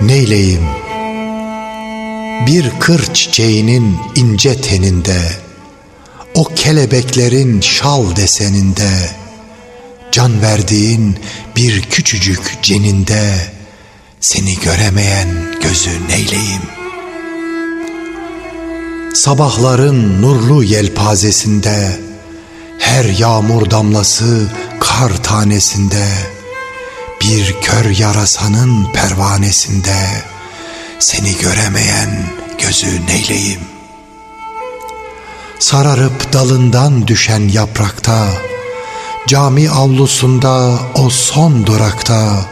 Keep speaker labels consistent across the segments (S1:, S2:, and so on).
S1: neyleyim? Bir kır çiçeğinin ince teninde, o kelebeklerin şal deseninde, can verdiğin bir küçücük ceninde, seni göremeyen gözü neyleyim? Sabahların nurlu yelpazesinde, her yağmur damlası kar tanesinde, bir kör yarasanın pervanesinde seni göremeyen gözü neyleyim? Sararıp dalından düşen yaprakta, cami avlusunda o son durakta,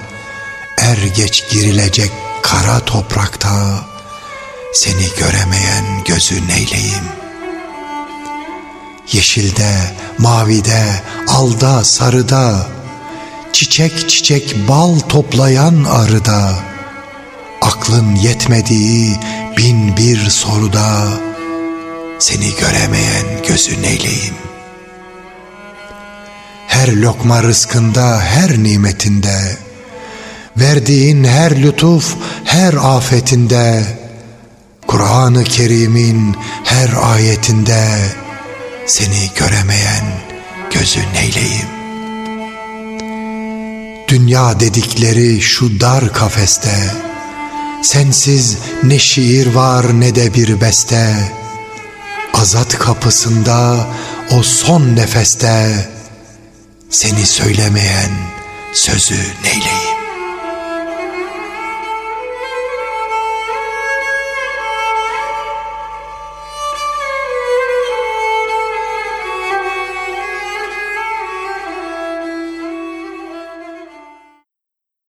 S1: er geç girilecek kara toprakta, seni göremeyen gözü neyleyim? Yeşilde, mavide, alda, sarıda, çiçek çiçek bal toplayan arıda, aklın yetmediği bin bir soruda, seni göremeyen gözü neyleyim? Her lokma rızkında, her nimetinde, verdiğin her lütuf, her afetinde, Kur'an-ı Kerim'in her ayetinde, seni göremeyen gözü neyleyim? Dünya dedikleri şu dar kafeste Sensiz ne şiir var ne de bir beste. Azat kapısında o son nefeste Seni söylemeyen sözü neyleyim